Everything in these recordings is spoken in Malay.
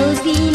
I'll be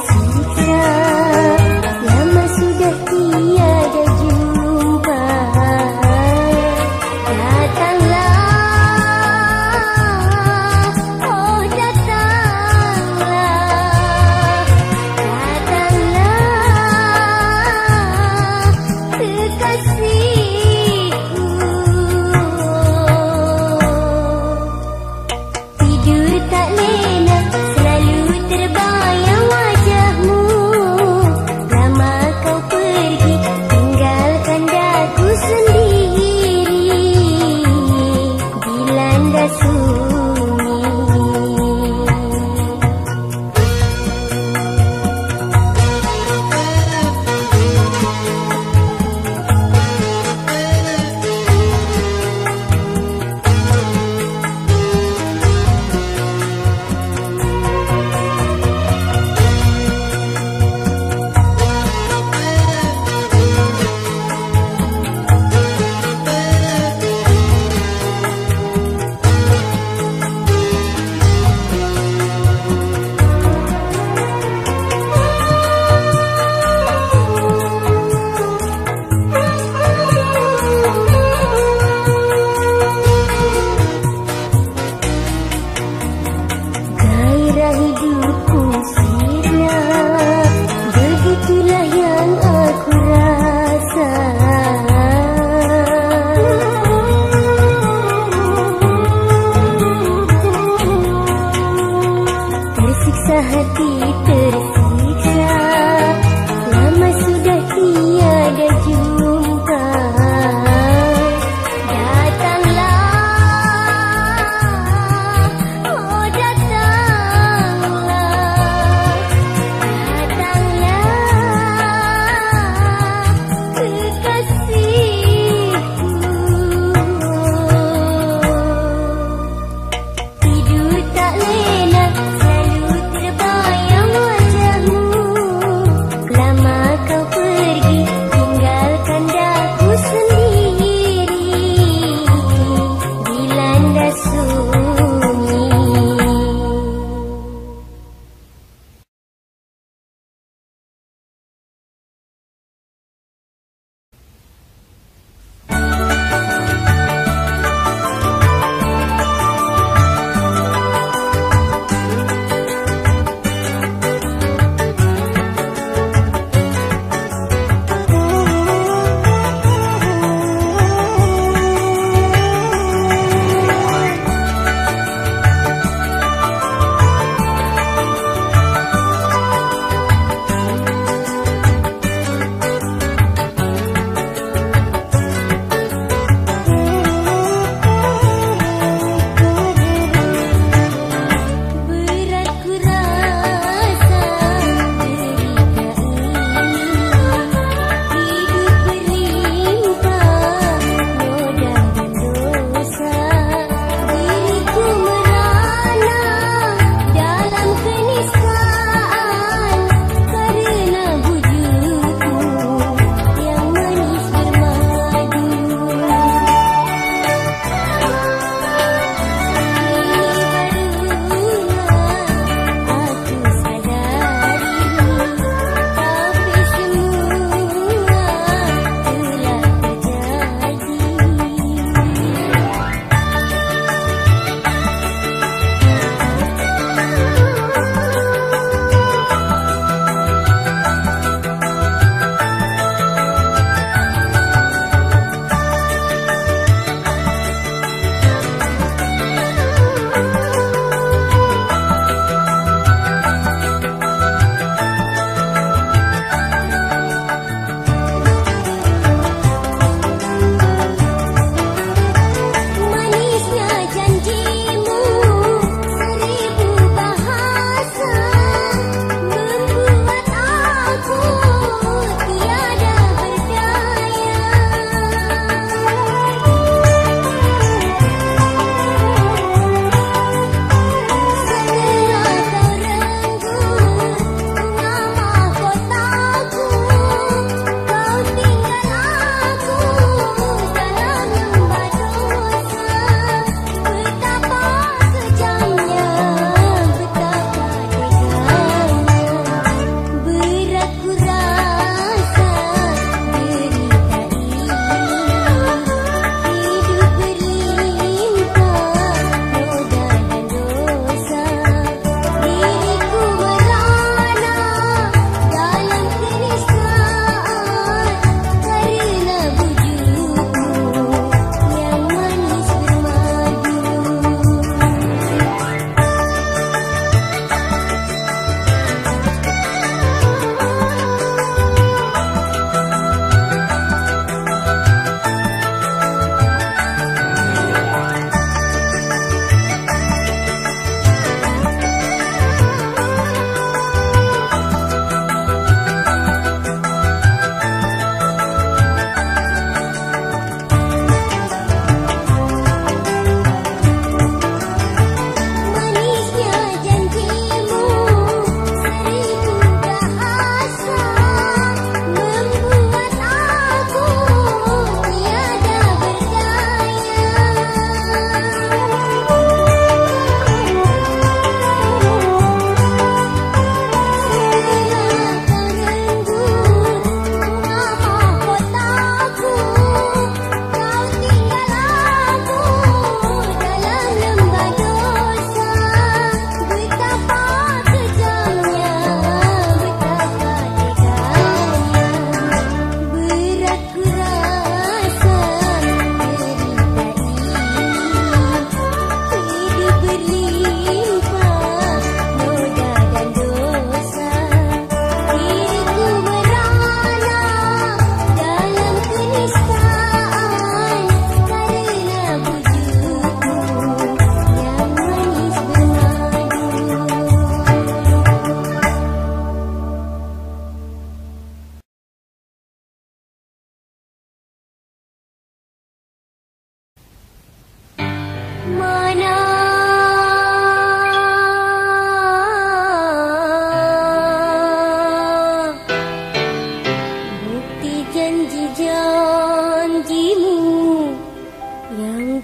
assim.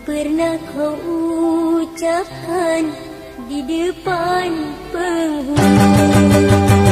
Pernah kau ucapkan Di depan penghulu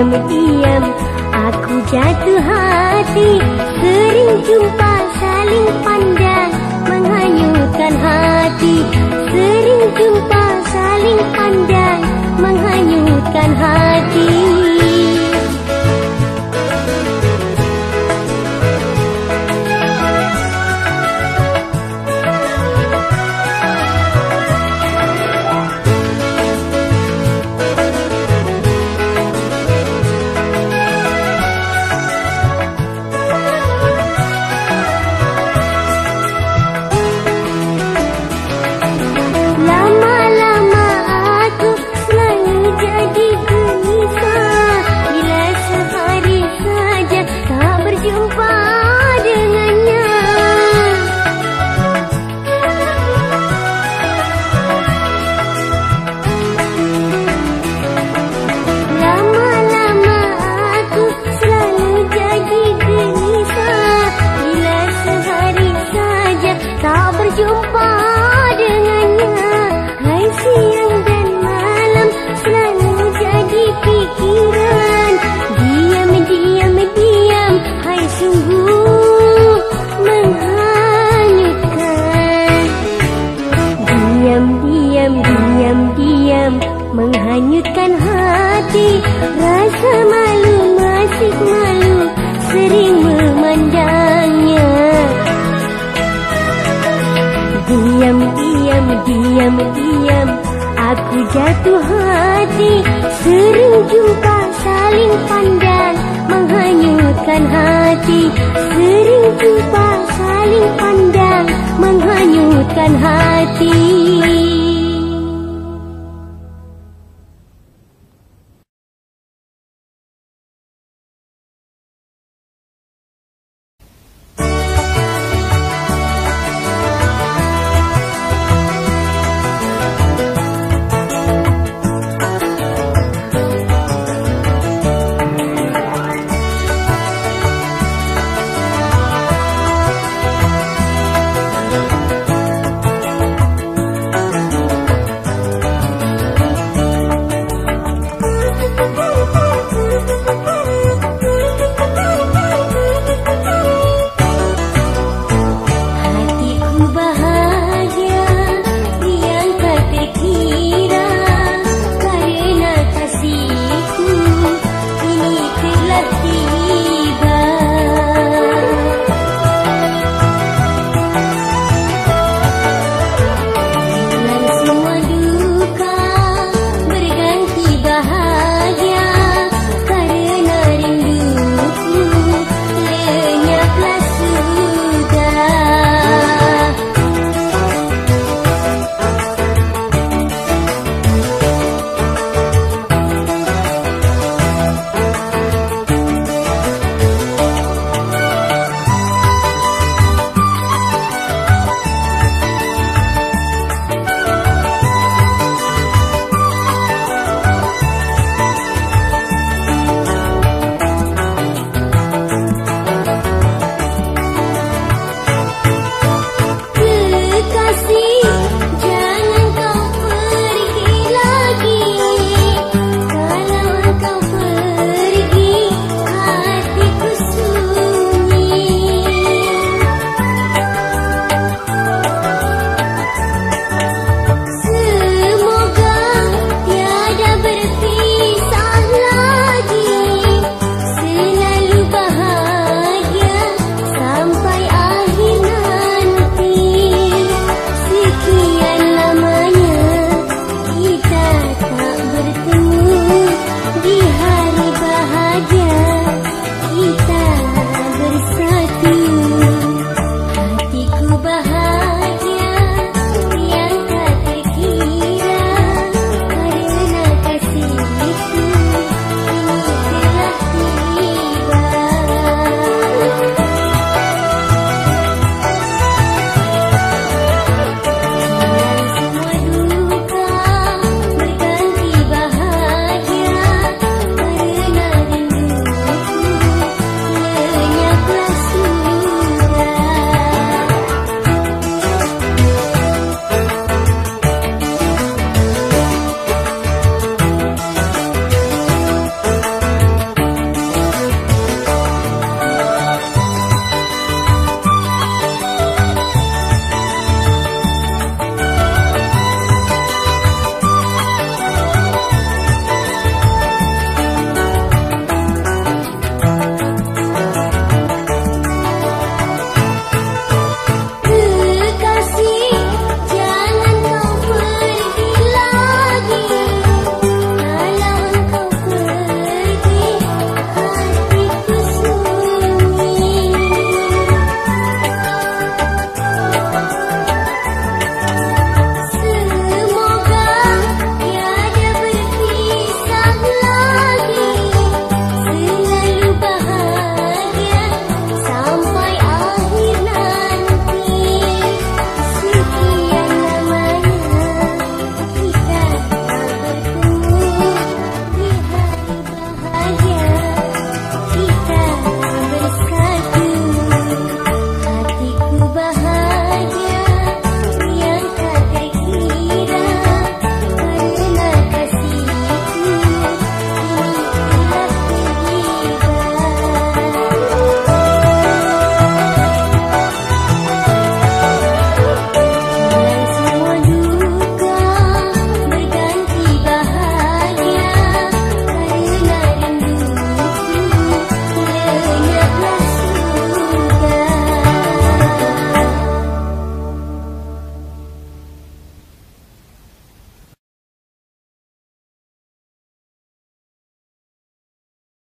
diam-diam aku jatuh hati. Sering jumpa saling pandang menghanyutkan hati. Sering jumpa Diam-diam Aku jatuh hati. Sering jumpa saling pandang Menghanyutkan hati. Sering jumpa saling pandang Menghanyutkan Menghanyutkan hati.